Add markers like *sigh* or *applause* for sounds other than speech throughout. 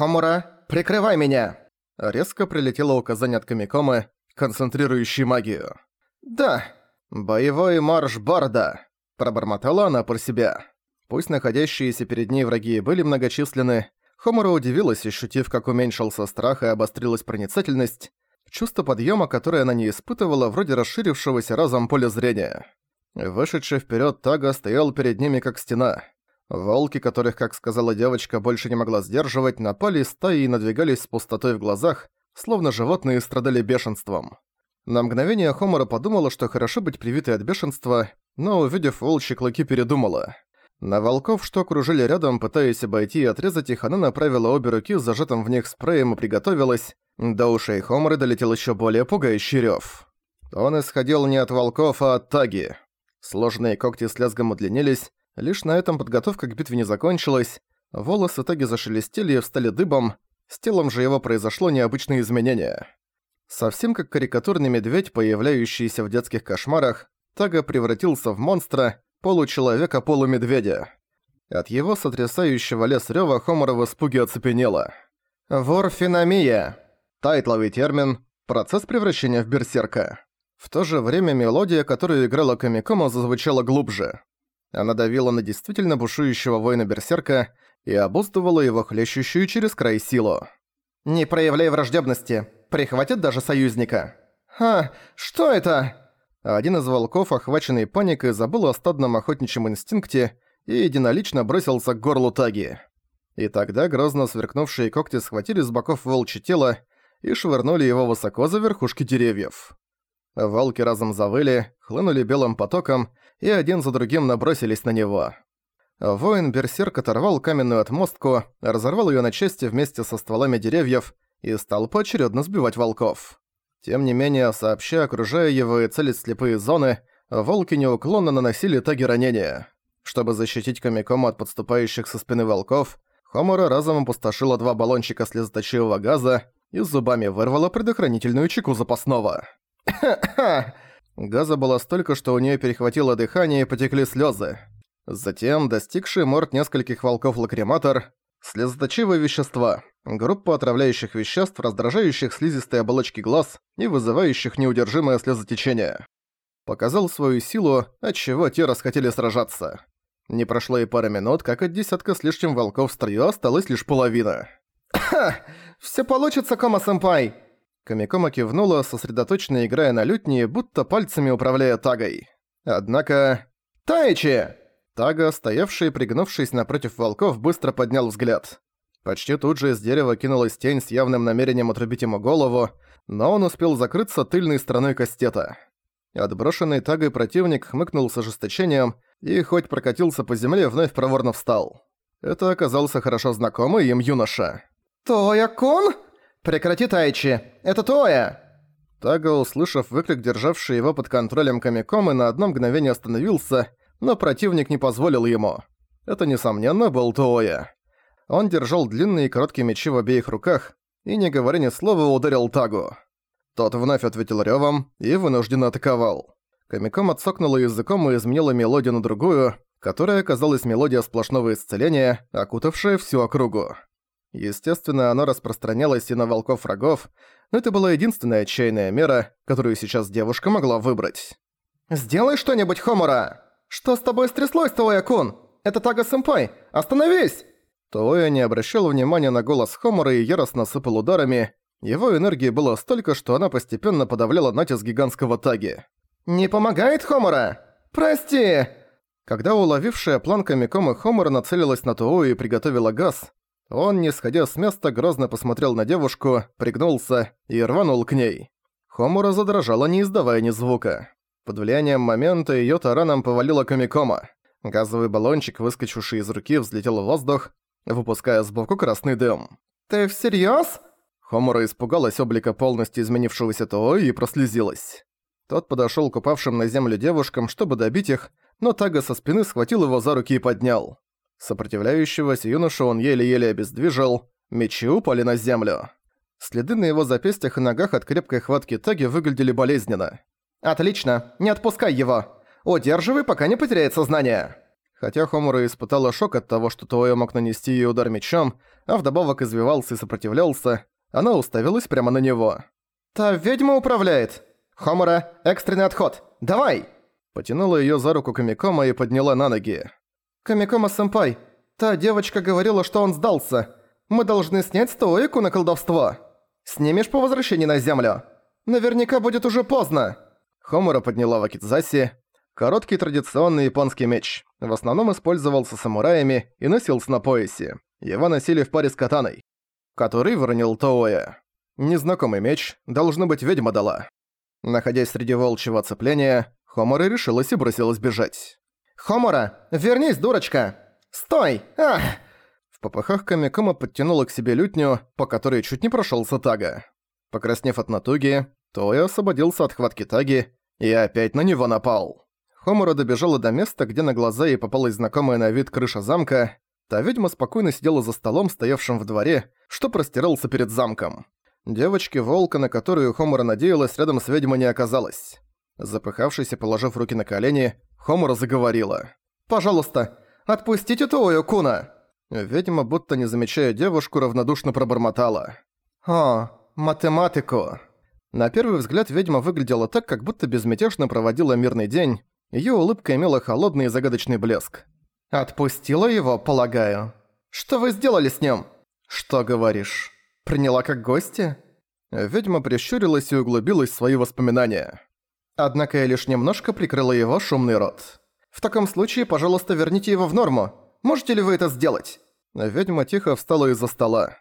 «Хомура, прикрывай меня!» Резко прилетело указание от Камикомы, концентрирующий магию. «Да, боевой марш Барда!» Пробормотала она про себя. Пусть находящиеся перед ней враги были многочисленны, Хомура удивилась, ощутив, как уменьшился страх и обострилась проницательность, чувство подъема, которое она не испытывала, вроде расширившегося разом поля зрения. Вышедший вперед Тага стоял перед ними как стена. Волки, которых, как сказала девочка, больше не могла сдерживать, напали стаи и надвигались с пустотой в глазах, словно животные страдали бешенством. На мгновение Хомора подумала, что хорошо быть привитой от бешенства, но, увидев волчьи клыки, передумала. На волков, что окружили рядом, пытаясь обойти и отрезать их, она направила обе руки с зажатым в них спреем и приготовилась. До ушей Хоморы долетел еще более пугающий рёв. Он исходил не от волков, а от таги. Сложные когти с лязгом удлинились, Лишь на этом подготовка к битве не закончилась, волосы Таги зашелестели и встали дыбом, с телом же его произошло необычное изменение. Совсем как карикатурный медведь, появляющийся в детских кошмарах, Тага превратился в монстра, получеловека-полумедведя. От его сотрясающего лес рёва Хомора в испуге оцепенела. Ворфиномия. Тайтловый термин «процесс превращения в берсерка». В то же время мелодия, которую играла Камикома, зазвучала глубже. Она давила на действительно бушующего воина-берсерка и обуздывала его хлещущую через край силу. «Не проявляй враждебности, прихватит даже союзника». «А, что это?» Один из волков, охваченный паникой, забыл о стадном охотничьем инстинкте и единолично бросился к горлу Таги. И тогда грозно сверкнувшие когти схватили с боков волчье тело и швырнули его высоко за верхушки деревьев. Волки разом завыли, хлынули белым потоком и один за другим набросились на него. Воин-берсерк оторвал каменную отмостку, разорвал ее на части вместе со стволами деревьев и стал поочередно сбивать волков. Тем не менее, сообща окружая его и целить слепые зоны, волки неуклонно наносили таги ранения. Чтобы защитить Камикому от подступающих со спины волков, Хомора разом опустошила два баллончика слезоточивого газа и зубами вырвала предохранительную чеку запасного. *coughs* Газа было столько, что у нее перехватило дыхание и потекли слезы. Затем, достигший морд нескольких волков лакриматор, слезоточивые вещества, группа отравляющих веществ, раздражающих слизистые оболочки глаз и вызывающих неудержимое слезотечение. Показал свою силу, отчего те расхотели сражаться. Не прошло и пары минут, как от десятка с лишним волков в строю осталась лишь половина. «Ха! *coughs* Всё получится, Кома-сэмпай!» Камикома кивнула, сосредоточенно играя на лютне, будто пальцами управляя тагой. Однако... «Тайчи!» Тага, стоявший пригнувшись напротив волков, быстро поднял взгляд. Почти тут же из дерева кинулась тень с явным намерением отрубить ему голову, но он успел закрыться тыльной стороной кастета. Отброшенный тагой противник хмыкнул с ожесточением и, хоть прокатился по земле, вновь проворно встал. Это оказался хорошо знакомый им юноша. «Тоя-кун?» «Прекрати, Тайчи! Это Тоя!» Тага, услышав выкрик, державший его под контролем Камикомы, на одно мгновение остановился, но противник не позволил ему. Это, несомненно, был Тоя. Он держал длинные и короткие мечи в обеих руках и, не говоря ни слова, ударил Тагу. Тот вновь ответил рёвом и вынужденно атаковал. Камиком отсокнула языком и изменила мелодию на другую, которая оказалась мелодия сплошного исцеления, окутавшая всю округу. Естественно, оно распространялось и на волков-врагов, но это была единственная отчаянная мера, которую сейчас девушка могла выбрать. «Сделай что-нибудь, Хомора! Что с тобой стряслось, Тоя-кун? Это Тага-сэмпай! Остановись!» Тоя не обращал внимания на голос Хомора и яростно сыпал ударами. Его энергии было столько, что она постепенно подавляла натиск гигантского Таги. «Не помогает, Хомора? Прости!» Когда уловившая план Камикомы Хомора нацелилась на Тоою и приготовила газ, он, не сходя с места, грозно посмотрел на девушку, пригнулся и рванул к ней. Хомура задрожала, не издавая ни звука. Под влиянием момента её тараном повалила Камикома. Газовый баллончик, выскочивший из руки, взлетел в воздух, выпуская сбоку красный дым. «Ты всерьёз?» Хомура испугалась облика полностью изменившегося Тоо и прослезилась. Тот подошёл к упавшим на землю девушкам, чтобы добить их, но Тага со спины схватил его за руки и поднял. Сопротивляющегося юношу он еле-еле обездвижил, мечи упали на землю. Следы на его запястьях и ногах от крепкой хватки Таги выглядели болезненно. «Отлично, не отпускай его! Удерживай, пока не потеряет сознание!» Хотя Хомура испытала шок от того, что Туоя мог нанести ей удар мечом, а вдобавок извивался и сопротивлялся, она уставилась прямо на него. «Та ведьма управляет! Хомура, экстренный отход! Давай!» Потянула её за руку Камикома и подняла на ноги. «Камикома-сэмпай, та девочка говорила, что он сдался. Мы должны снять стоику на колдовство. Снимешь по возвращении на землю? Наверняка будет уже поздно!» Хомура подняла Вакидзаси. Короткий традиционный японский меч. В основном использовался самураями и носился на поясе. Его носили в паре с катаной, который выронил Тоуэ. Незнакомый меч, должно быть, ведьма дала. Находясь среди волчьего оцепления, Хомора решилась и бросилась бежать. «Хомора, вернись, дурочка! Стой! Ах!» В попыхах Камикома подтянула к себе лютню, по которой чуть не прошёлся Тага. Покраснев от натуги, Тоя освободился от хватки Таги и опять на него напал. Хомора добежала до места, где на глаза ей попалась знакомая на вид крыша замка. Та ведьма спокойно сидела за столом, стоявшим в дворе, что простирался перед замком. Девочки-волка, на которую Хомора надеялась, рядом с ведьмой не оказалось. Запыхавшись и положив руки на колени, Хомора заговорила. «Пожалуйста, отпустите Тоою, Куна!» Ведьма, будто не замечая девушку, равнодушно пробормотала. «О, математику!» На первый взгляд ведьма выглядела так, как будто безмятежно проводила мирный день, Её улыбка имела холодный и загадочный блеск. «Отпустила его, полагаю. Что вы сделали с ним?» «Что говоришь? Приняла как гостя?» Ведьма прищурилась и углубилась в свои воспоминания. Однако я лишь немножко прикрыла его шумный рот. «В таком случае, пожалуйста, верните его в норму. Можете ли вы это сделать?» Ведьма тихо встала из-за стола.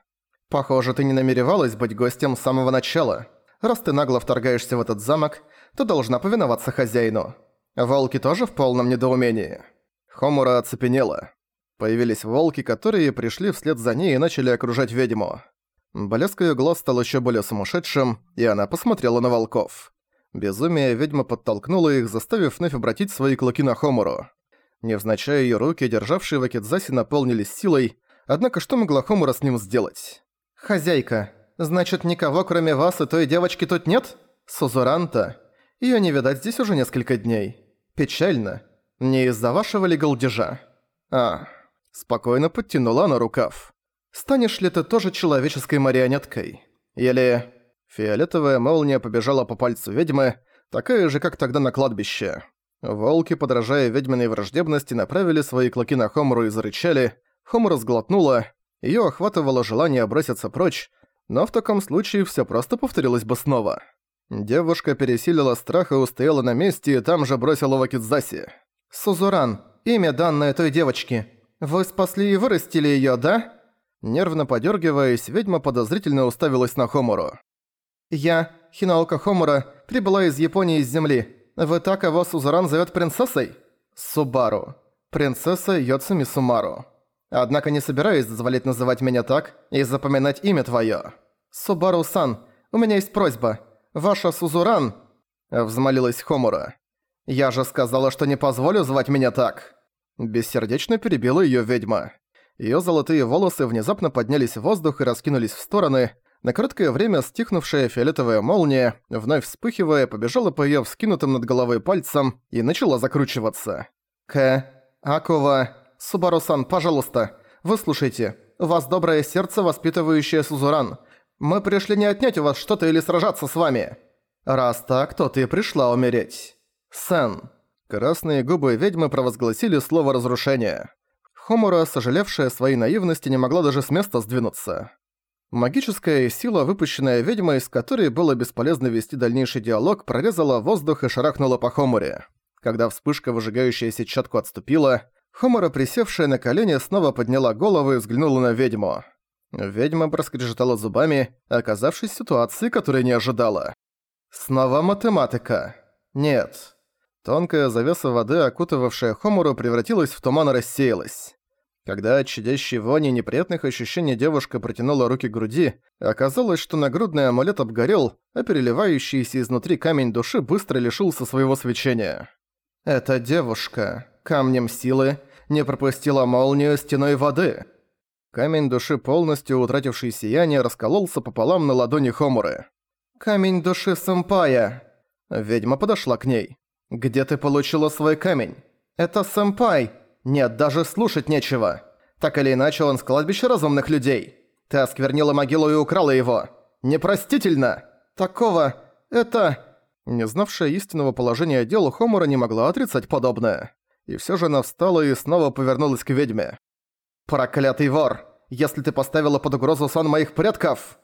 «Похоже, ты не намеревалась быть гостем с самого начала. Раз ты нагло вторгаешься в этот замок, то должна повиноваться хозяину. Волки тоже в полном недоумении. Хомура оцепенела. Появились волки, которые пришли вслед за ней и начали окружать ведьму. Блеск её глаз стал ещё более сумасшедшим, и она посмотрела на волков. Безумие ведьма подтолкнула их, заставив вновь обратить свои клыки на Хомуру. Невзначай её руки, державшие Вакидзаси, наполнились силой, однако что могла Хомура с ним сделать? «Хозяйка, значит, никого кроме вас и той девочки тут нет? Сузуранта? Её не видать здесь уже несколько дней». Печально. Не из-за вашего ли голдежа? А, спокойно подтянула на рукав. Станешь ли ты тоже человеческой марионеткой? Или... Фиолетовая молния побежала по пальцу ведьмы, такая же, как тогда на кладбище. Волки, подражая ведьминой враждебности, направили свои клыки на Хомру и зарычали. Хомра сглотнула, её охватывало желание броситься прочь, но в таком случае всё просто повторилось бы снова. Девушка пересилила страх и устояла на месте и там же бросила Вакидзаси. «Сузуран, имя данное той девочки. Вы спасли и вырастили её, да?» Нервно подёргиваясь, ведьма подозрительно уставилась на Хомуру. «Я, Хинаока Хомура, прибыла из Японии из земли. Вы так его Сузуран зовёт принцессой?» «Субару. Принцесса Йоцуми Сумару. Однако не собираюсь дозволить называть меня так и запоминать имя твоё. Субару-сан, у меня есть просьба. Ваша Сузуран...» Взмолилась Хомура. «Я же сказала, что не позволю звать меня так!» Бессердечно перебила её ведьма. Её золотые волосы внезапно поднялись в воздух и раскинулись в стороны. На короткое время стихнувшая фиолетовая молния, вновь вспыхивая, побежала по её вскинутым над головой пальцам и начала закручиваться. «К... Акова... Субару-сан, пожалуйста, выслушайте. У вас доброе сердце, воспитывающее Сузуран. Мы пришли не отнять у вас что-то или сражаться с вами. Раз так, то ты пришла умереть. Сэн. Красные губы ведьмы провозгласили слово разрушения. Хомура, сожалевшая своей наивности, не могла даже с места сдвинуться. Магическая сила, выпущенная ведьмой, с которой было бесполезно вести дальнейший диалог, прорезала воздух и шарахнула по Хомуре. Когда вспышка, выжигающая сетчатку, отступила, Хомура, присевшая на колени, снова подняла голову и взглянула на ведьму. Ведьма проскрежетала зубами, оказавшись в ситуации, которой не ожидала. Снова математика. Нет. Тонкая завеса воды, окутывавшая Хомуру, превратилась в туман и рассеялась. Когда от чадящей вони неприятных ощущений девушка протянула руки к груди, оказалось, что нагрудный амулет обгорел, а переливающийся изнутри камень души быстро лишился своего свечения. Эта девушка, камнем силы, не пропустила молнию стеной воды. Камень души, полностью утративший сияние, раскололся пополам на ладони Хомуры. «Камень души сэмпая!» Ведьма подошла к ней. «Где ты получила свой камень?» «Это сэмпай!» Нет, даже слушать нечего. Так или иначе, он с кладбища разумных людей. Ты осквернила могилу и украла его. Непростительно! Такого... это...» Не знавшая истинного положения дел, Хомора не могла отрицать подобное. И всё же она встала и снова повернулась к ведьме. «Проклятый вор! Если ты поставила под угрозу сон моих предков!»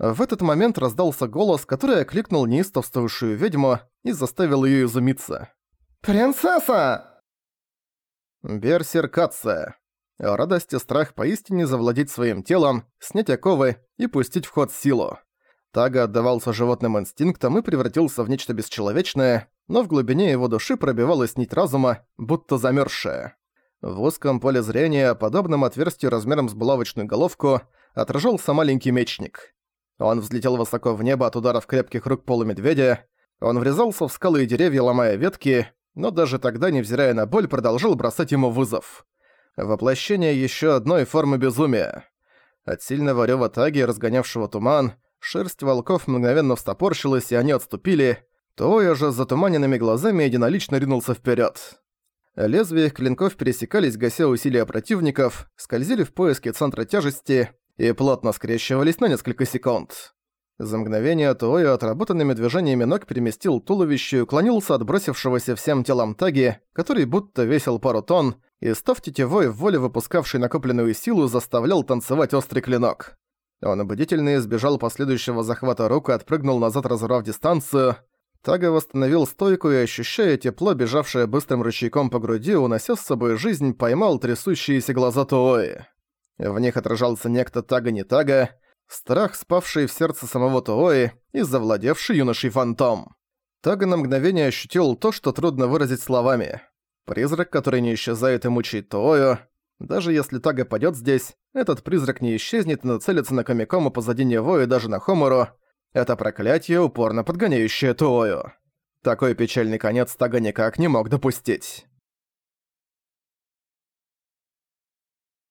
В этот момент раздался голос, который окликнул неистовствующую ведьму и заставил её изумиться. «Принцесса!» Берсеркация. Радость и страх поистине завладеть своим телом, снять оковы и пустить в ход силу. Тага отдавался животным инстинктам и превратился в нечто бесчеловечное, но в глубине его души пробивалась нить разума, будто замерзшая. В узком поле зрения, подобном отверстию размером с булавочную головку, отражался маленький мечник. Он взлетел высоко в небо от ударов крепких рук полумедведя, он врезался в скалы и деревья, ломая ветки, но даже тогда, невзирая на боль, продолжил бросать ему вызов. Воплощение еще одной формы безумия. От сильного рёва таги, разгонявшего туман, шерсть волков мгновенно встопорщилась, и они отступили, Тоя же с затуманенными глазами единолично ринулся вперед. Лезвия их клинков пересекались, гася усилия противников, скользили в поиске центра тяжести и плотно скрещивались на несколько секунд. За мгновение Туоя отработанными движениями ног переместил туловище и уклонился от бросившегося всем телом таги, который будто весил пару тонн, и став тетевой в воле выпускавший накопленную силу, заставлял танцевать острый клинок. Он бдительно избежал последующего захвата рук и отпрыгнул назад, разорвав дистанцию. Тага восстановил стойку и, ощущая тепло, бежавшее быстрым ручейком по груди, унося с собой жизнь, поймал трясущиеся глаза Туои. В них отражался некто Тага-не Тага, страх, спавший в сердце самого Туои и завладевший юношей фантом. Тага на мгновение ощутил то, что трудно выразить словами. Призрак, который не исчезает и мучает Туою. Даже если Тага падёт здесь, этот призрак не исчезнет и нацелится на Камикому позади него и даже на Хомору. Это проклятие, упорно подгоняющее Туою. Такой печальный конец Тага никак не мог допустить.